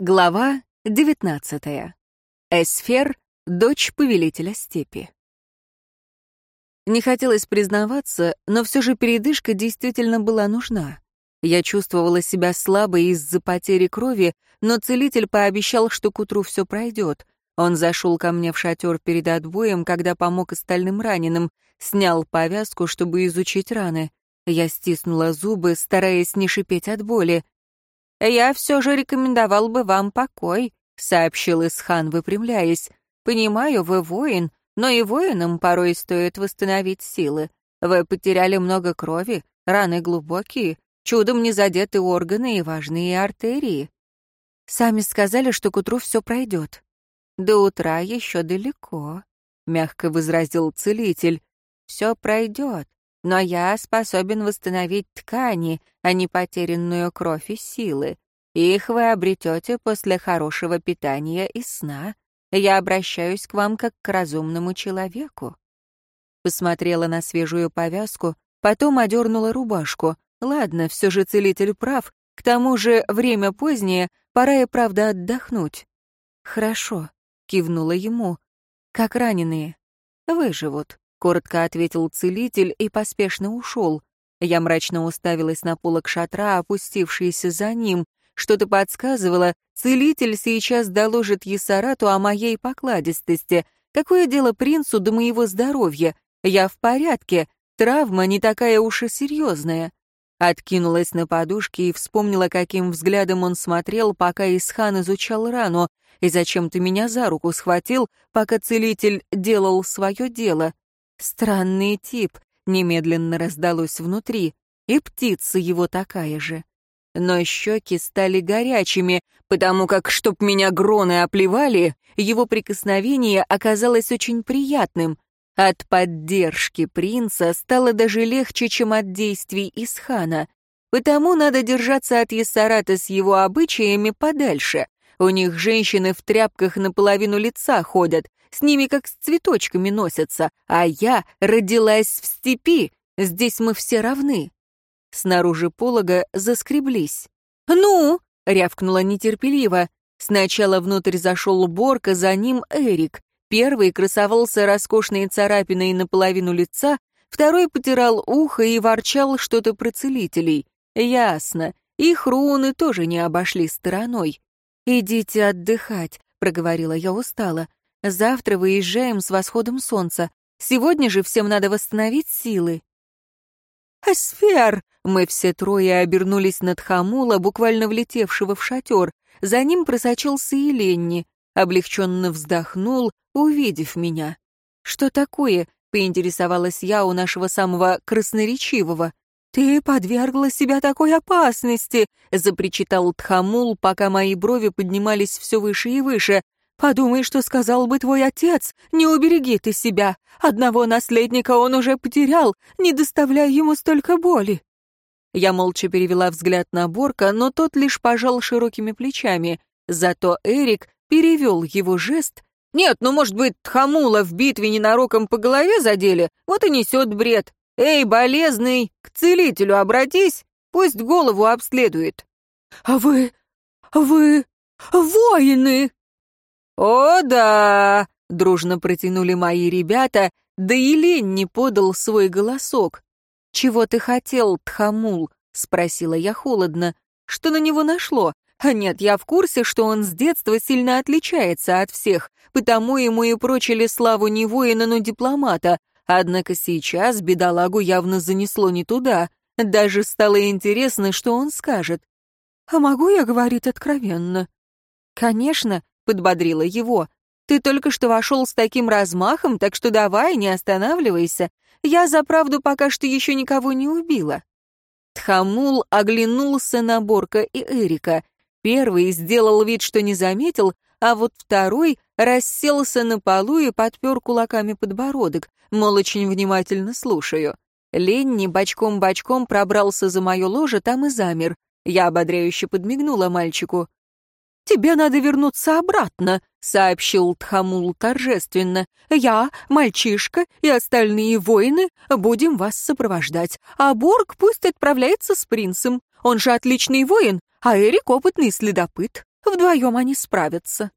Глава 19. Эсфер, дочь повелителя степи. Не хотелось признаваться, но все же передышка действительно была нужна. Я чувствовала себя слабой из-за потери крови, но целитель пообещал, что к утру все пройдет. Он зашел ко мне в шатер перед отбоем, когда помог остальным раненым, снял повязку, чтобы изучить раны. Я стиснула зубы, стараясь не шипеть от боли. «Я все же рекомендовал бы вам покой», — сообщил Исхан, выпрямляясь. «Понимаю, вы воин, но и воинам порой стоит восстановить силы. Вы потеряли много крови, раны глубокие, чудом не задеты органы и важные артерии. Сами сказали, что к утру все пройдет. До утра еще далеко», — мягко возразил целитель. «Все пройдет но я способен восстановить ткани, а не потерянную кровь и силы. Их вы обретете после хорошего питания и сна. Я обращаюсь к вам как к разумному человеку». Посмотрела на свежую повязку, потом одернула рубашку. Ладно, все же целитель прав, к тому же время позднее, пора и правда отдохнуть. «Хорошо», — кивнула ему. «Как раненые?» «Выживут». — коротко ответил целитель и поспешно ушел. Я мрачно уставилась на полок шатра, опустившийся за ним. Что-то подсказывало, целитель сейчас доложит Есарату о моей покладистости. Какое дело принцу до моего здоровья? Я в порядке, травма не такая уж и серьезная. Откинулась на подушке и вспомнила, каким взглядом он смотрел, пока Исхан изучал рану, и зачем-то меня за руку схватил, пока целитель делал свое дело. Странный тип, немедленно раздалось внутри, и птица его такая же. Но щеки стали горячими, потому как, чтоб меня гроны оплевали, его прикосновение оказалось очень приятным. От поддержки принца стало даже легче, чем от действий Исхана. Потому надо держаться от Ессарата с его обычаями подальше. У них женщины в тряпках наполовину лица ходят, с ними как с цветочками носятся, а я родилась в степи, здесь мы все равны». Снаружи полога заскреблись. «Ну!» — рявкнула нетерпеливо. Сначала внутрь зашел Борка, за ним Эрик. Первый красовался роскошной царапиной наполовину лица, второй потирал ухо и ворчал что-то про целителей. Ясно, их руны тоже не обошли стороной. «Идите отдыхать», — проговорила я устало. Завтра выезжаем с восходом солнца. Сегодня же всем надо восстановить силы». «Асфер!» Мы все трое обернулись над Хамула, буквально влетевшего в шатер. За ним просочился и Ленни. Облегченно вздохнул, увидев меня. «Что такое?» — поинтересовалась я у нашего самого красноречивого. «Ты подвергла себя такой опасности!» — запричитал Тхамул, пока мои брови поднимались все выше и выше. Подумай, что сказал бы твой отец. Не убереги ты себя. Одного наследника он уже потерял. Не доставляй ему столько боли». Я молча перевела взгляд на Борка, но тот лишь пожал широкими плечами. Зато Эрик перевел его жест. «Нет, ну, может быть, Хамула в битве ненароком по голове задели? Вот и несет бред. Эй, болезный, к целителю обратись, пусть голову обследует». «А вы... вы... воины!» «О, да!» — дружно протянули мои ребята, да и лень не подал свой голосок. «Чего ты хотел, Тхамул?» — спросила я холодно. «Что на него нашло? А нет, я в курсе, что он с детства сильно отличается от всех, потому ему и прочили славу не воина, но дипломата. Однако сейчас бедолагу явно занесло не туда. Даже стало интересно, что он скажет. «А могу я говорить откровенно?» «Конечно», подбодрила его. «Ты только что вошел с таким размахом, так что давай, не останавливайся. Я за правду пока что еще никого не убила». Тхамул оглянулся на Борка и Эрика. Первый сделал вид, что не заметил, а вот второй расселся на полу и подпер кулаками подбородок, мол, очень внимательно слушаю. Ленни бочком-бочком пробрался за мое ложе, там и замер. Я ободряюще подмигнула мальчику. «Тебе надо вернуться обратно», — сообщил Тхамул торжественно. «Я, мальчишка и остальные воины будем вас сопровождать, а Борг пусть отправляется с принцем. Он же отличный воин, а Эрик — опытный следопыт». Вдвоем они справятся».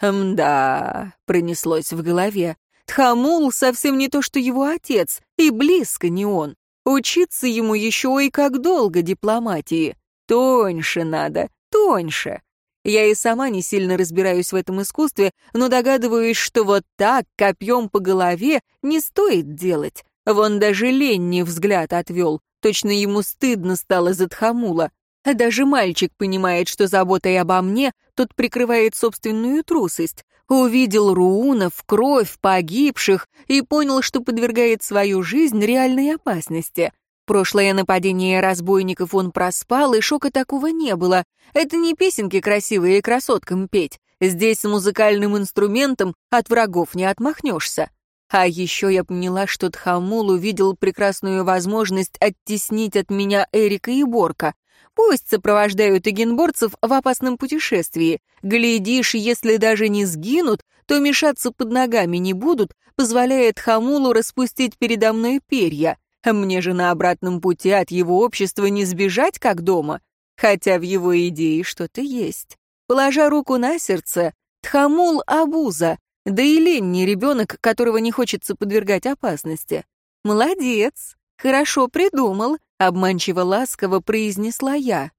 «Мда», — пронеслось в голове, Тхамул совсем не то, что его отец, и близко не он. Учиться ему еще и как долго дипломатии. Тоньше надо, тоньше. Я и сама не сильно разбираюсь в этом искусстве, но догадываюсь, что вот так, копьем по голове, не стоит делать. Вон даже Ленни взгляд отвел. Точно ему стыдно стало за Тхамула. А даже мальчик понимает, что заботой обо мне тот прикрывает собственную трусость. Увидел руунов, кровь, погибших и понял, что подвергает свою жизнь реальной опасности. Прошлое нападение разбойников он проспал, и шока такого не было. Это не песенки красивые красоткам петь. Здесь с музыкальным инструментом от врагов не отмахнешься. А еще я поняла, что Тхамул увидел прекрасную возможность оттеснить от меня Эрика и Борка. Пусть сопровождают эгенборцев в опасном путешествии. Глядишь, если даже не сгинут, то мешаться под ногами не будут, позволяет Хамулу распустить передо мной перья. Мне же на обратном пути от его общества не сбежать, как дома. Хотя в его идее что-то есть. Положа руку на сердце, Тхамул — абуза, да и лень не ребенок, которого не хочется подвергать опасности. Молодец, хорошо придумал, обманчиво ласково произнесла я.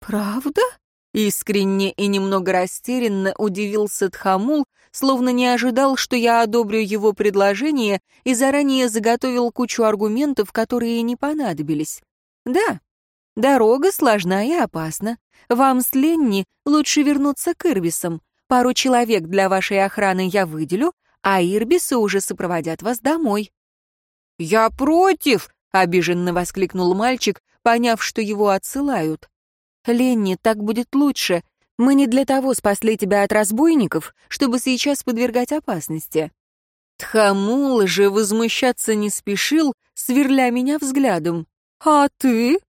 «Правда?» Искренне и немного растерянно удивился Тхамул, словно не ожидал, что я одобрю его предложение и заранее заготовил кучу аргументов, которые не понадобились. «Да, дорога сложна и опасна. Вам с Ленни лучше вернуться к Ирбисам. Пару человек для вашей охраны я выделю, а Ирбисы уже сопроводят вас домой». «Я против!» обиженно воскликнул мальчик, поняв, что его отсылают. «Ленни, так будет лучше. Мы не для того спасли тебя от разбойников, чтобы сейчас подвергать опасности». Тхамул же возмущаться не спешил, сверля меня взглядом. «А ты?»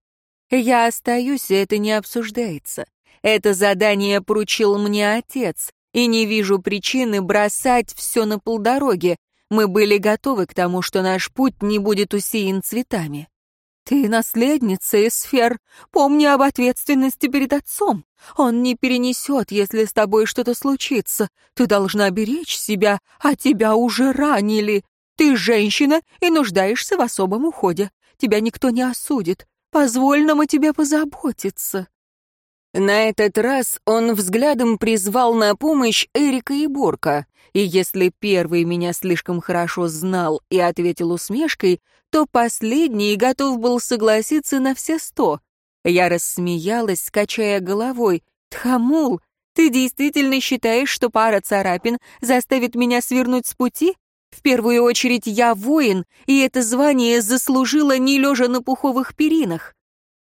«Я остаюсь, и это не обсуждается. Это задание поручил мне отец, и не вижу причины бросать все на полдороге, мы были готовы к тому, что наш путь не будет усеян цветами. Ты наследница Эсфер, помни об ответственности перед отцом. Он не перенесет, если с тобой что-то случится. Ты должна беречь себя, а тебя уже ранили. Ты женщина и нуждаешься в особом уходе. Тебя никто не осудит. Позволь нам о тебе позаботиться». На этот раз он взглядом призвал на помощь Эрика и Борка, и если первый меня слишком хорошо знал и ответил усмешкой, то последний готов был согласиться на все сто. Я рассмеялась, качая головой. «Тхамул, ты действительно считаешь, что пара царапин заставит меня свернуть с пути? В первую очередь я воин, и это звание заслужило не лежа на пуховых перинах.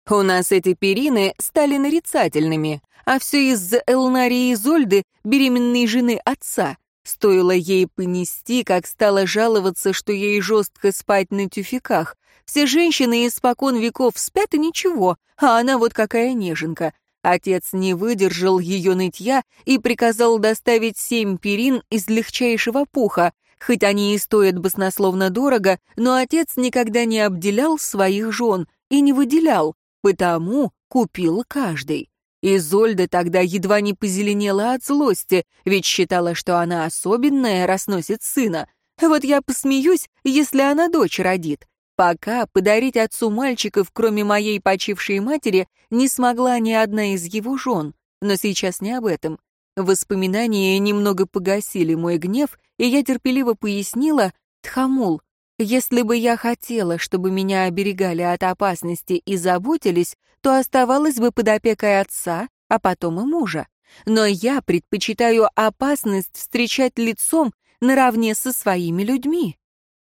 У нас эти перины стали нарицательными, а все из-за Элнарии Зольды, беременной жены отца. Стоило ей понести, как стала жаловаться, что ей жестко спать на тюфяках. Все женщины испокон веков спят и ничего, а она вот какая неженка. Отец не выдержал ее нытья и приказал доставить семь перин из легчайшего пуха. Хоть они и стоят баснословно дорого, но отец никогда не обделял своих жен и не выделял, потому купил каждый. Изольда тогда едва не позеленела от злости, ведь считала, что она особенная, разносит сына. Вот я посмеюсь, если она дочь родит. Пока подарить отцу мальчиков, кроме моей почившей матери, не смогла ни одна из его жен. Но сейчас не об этом. Воспоминания немного погасили мой гнев, и я терпеливо пояснила, «Тхамул, если бы я хотела, чтобы меня оберегали от опасности и заботились, то оставалась бы под опекой отца, а потом и мужа. Но я предпочитаю опасность встречать лицом наравне со своими людьми.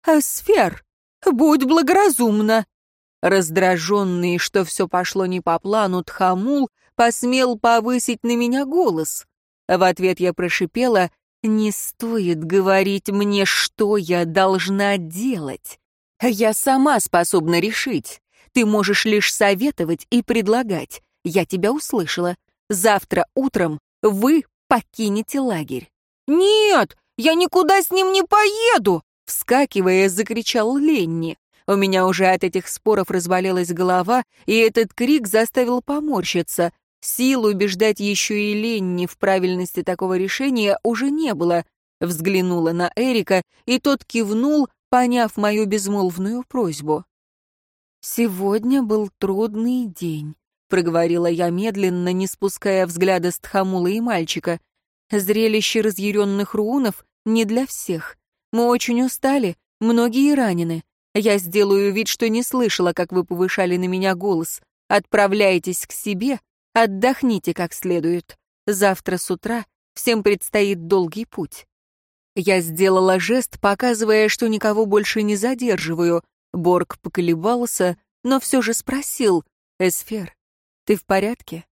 Асфер, будь благоразумна. Раздраженный, что все пошло не по плану, Тхамул посмел повысить на меня голос. В ответ я прошипела не стоит говорить мне, что я должна делать. Я сама способна решить. Ты можешь лишь советовать и предлагать. Я тебя услышала. Завтра утром вы покинете лагерь. Нет, я никуда с ним не поеду, вскакивая, закричал Ленни. У меня уже от этих споров разболелась голова, и этот крик заставил поморщиться. Сил убеждать еще и Ленни в правильности такого решения уже не было. Взглянула на Эрика, и тот кивнул, поняв мою безмолвную просьбу. «Сегодня был трудный день», — проговорила я медленно, не спуская взгляда с Тхамула и мальчика. «Зрелище разъяренных руунов не для всех. Мы очень устали, многие ранены. Я сделаю вид, что не слышала, как вы повышали на меня голос. Отправляйтесь к себе, отдохните как следует. Завтра с утра всем предстоит долгий путь. Я сделала жест, показывая, что никого больше не задерживаю. Борг поколебался, но все же спросил, «Эсфер, ты в порядке?»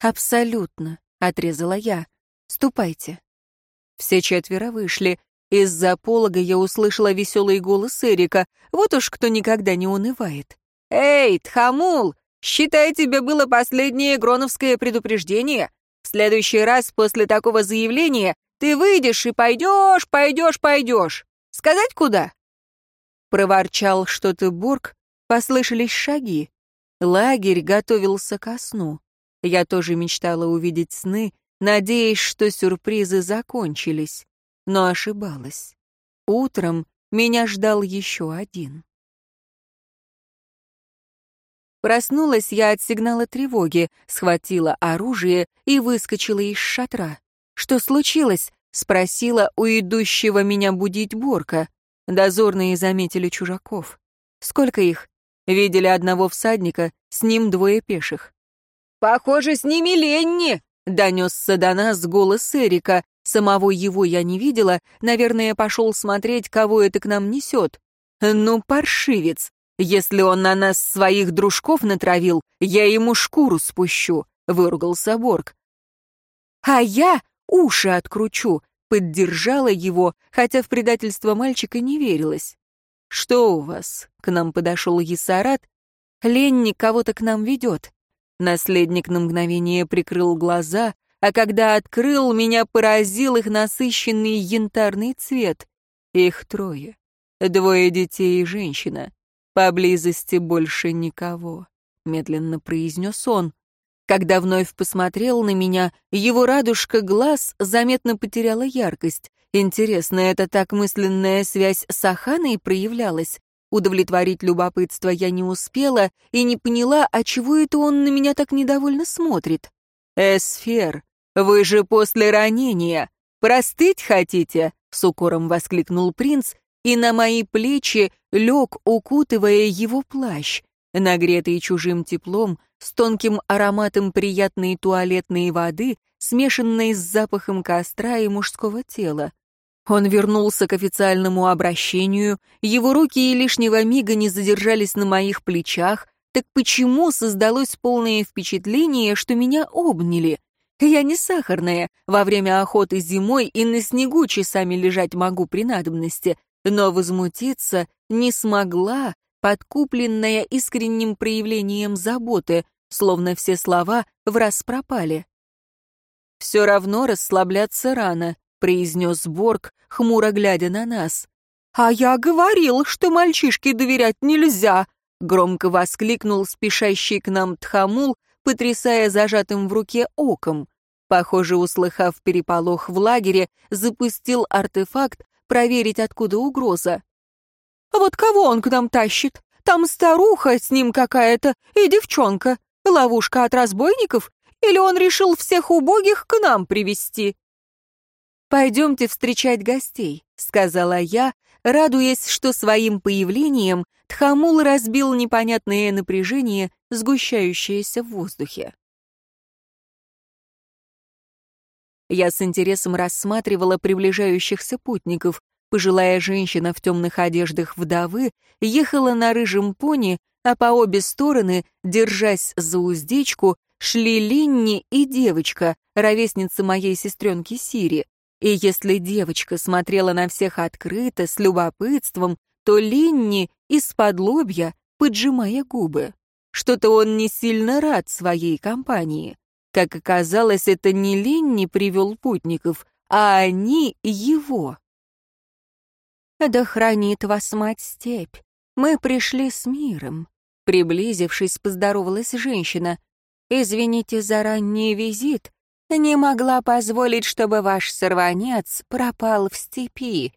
«Абсолютно», — отрезала я. «Ступайте». Все четверо вышли. Из-за полога я услышала веселый голос Эрика. Вот уж кто никогда не унывает. «Эй, Тхамул, считай, тебе было последнее гроновское предупреждение. В следующий раз после такого заявления ты выйдешь и пойдешь, пойдешь, пойдешь. Сказать куда?» Проворчал что-то Бург, послышались шаги. Лагерь готовился ко сну. Я тоже мечтала увидеть сны, надеясь, что сюрпризы закончились но ошибалась. Утром меня ждал еще один. Проснулась я от сигнала тревоги, схватила оружие и выскочила из шатра. «Что случилось?» — спросила у идущего меня будить Борка. Дозорные заметили чужаков. «Сколько их?» Видели одного всадника, с ним двое пеших. «Похоже, с ними Ленни!» — донесся до нас голос Эрика, Самого его я не видела, наверное, пошел смотреть, кого это к нам несет. Ну, паршивец, если он на нас своих дружков натравил, я ему шкуру спущу, выругался Борг. А я уши откручу, поддержала его, хотя в предательство мальчика не верилось. «Что у вас?» — к нам подошел Есарат. «Ленник кого-то к нам ведет». Наследник на мгновение прикрыл глаза, а когда открыл, меня поразил их насыщенный янтарный цвет. Их трое. Двое детей и женщина. Поблизости больше никого, — медленно произнес он. Когда вновь посмотрел на меня, его радужка глаз заметно потеряла яркость. Интересно, это так мысленная связь с Аханой проявлялась? Удовлетворить любопытство я не успела и не поняла, а чего это он на меня так недовольно смотрит. «Эсфер, «Вы же после ранения! Простыть хотите?» — с укором воскликнул принц, и на мои плечи лег, укутывая его плащ, нагретый чужим теплом, с тонким ароматом приятной туалетной воды, смешанной с запахом костра и мужского тела. Он вернулся к официальному обращению, его руки и лишнего мига не задержались на моих плечах, так почему создалось полное впечатление, что меня обняли? Я не сахарная, во время охоты зимой и на снегу часами лежать могу при надобности, но возмутиться не смогла, подкупленная искренним проявлением заботы, словно все слова в раз пропали. «Все равно расслабляться рано», — произнес Борг, хмуро глядя на нас. «А я говорил, что мальчишке доверять нельзя», — громко воскликнул спешащий к нам Тхамул, потрясая зажатым в руке оком. Похоже, услыхав переполох в лагере, запустил артефакт проверить, откуда угроза. «Вот кого он к нам тащит? Там старуха с ним какая-то и девчонка. Ловушка от разбойников? Или он решил всех убогих к нам привести «Пойдемте встречать гостей», — сказала я, радуясь, что своим появлением Тхамул разбил непонятное напряжение, сгущающееся в воздухе. Я с интересом рассматривала приближающихся путников. Пожилая женщина в темных одеждах вдовы ехала на рыжем пони, а по обе стороны, держась за уздечку, шли Линни и девочка, ровесница моей сестренки Сири. И если девочка смотрела на всех открыто, с любопытством, то Линни из-под лобья, поджимая губы. Что-то он не сильно рад своей компании. Как оказалось, это не Ленни привел путников, а они его. «Да хранит вас мать степь. Мы пришли с миром». Приблизившись, поздоровалась женщина. извините за ранний визит. Не могла позволить, чтобы ваш сорванец пропал в степи».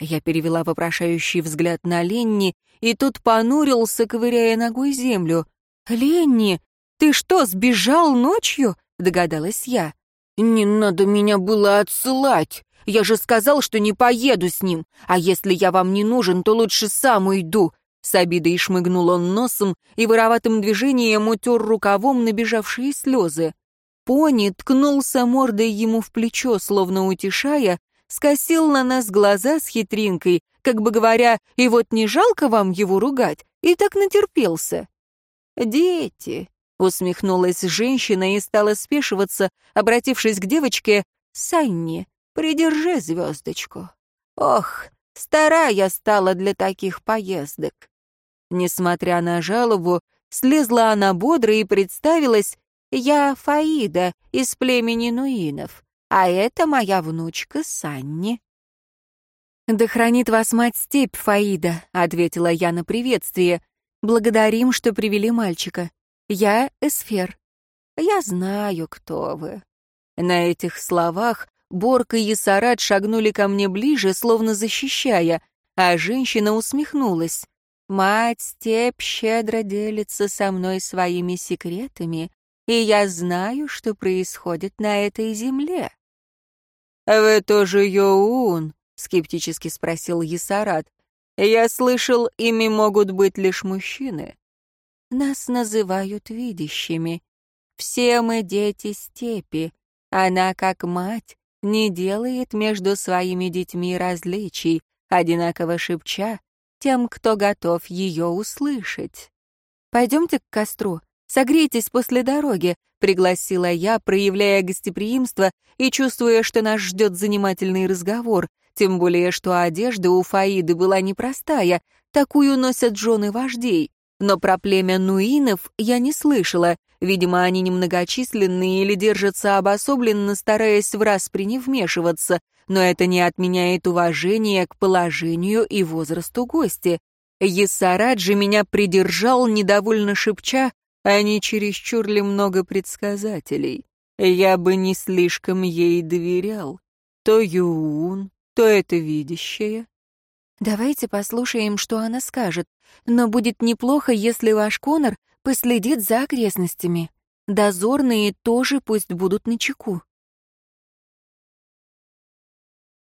Я перевела вопрошающий взгляд на Ленни, и тут понурился, ковыряя ногой землю. «Ленни, ты что, сбежал ночью?» — догадалась я. «Не надо меня было отсылать. Я же сказал, что не поеду с ним. А если я вам не нужен, то лучше сам уйду». С обидой шмыгнул он носом и вороватым движением утер рукавом набежавшие слезы. Пони ткнулся мордой ему в плечо, словно утешая, скосил на нас глаза с хитринкой, как бы говоря, «И вот не жалко вам его ругать?» И так натерпелся. «Дети», — усмехнулась женщина и стала спешиваться, обратившись к девочке, «Санни, придержи звездочку. Ох, старая стала для таких поездок». Несмотря на жалобу, слезла она бодро и представилась, «Я Фаида из племени Нуинов, а это моя внучка Санни». «Да хранит вас мать степь, Фаида», — ответила я на приветствие. «Благодарим, что привели мальчика. Я Эсфер. Я знаю, кто вы». На этих словах Борка и Сарат шагнули ко мне ближе, словно защищая, а женщина усмехнулась. «Мать степь щедро делится со мной своими секретами, и я знаю, что происходит на этой земле». «Вы тоже Йоун?» — скептически спросил Есарат. «Я слышал, ими могут быть лишь мужчины». «Нас называют видящими. Все мы дети степи. Она, как мать, не делает между своими детьми различий, одинаково шепча тем, кто готов ее услышать. «Пойдемте к костру, согрейтесь после дороги», — пригласила я, проявляя гостеприимство и чувствуя, что нас ждет занимательный разговор, тем более, что одежда у Фаиды была непростая, такую носят жены вождей. Но про племя нуинов я не слышала, видимо, они немногочисленные или держатся обособленно, стараясь в распри не вмешиваться, но это не отменяет уважения к положению и возрасту гости. Ессараджи меня придержал, недовольно шепча, они чересчур ли много предсказателей. Я бы не слишком ей доверял. То Юун, то это видящее. Давайте послушаем, что она скажет, но будет неплохо, если ваш Конор последит за окрестностями. Дозорные тоже пусть будут на чеку.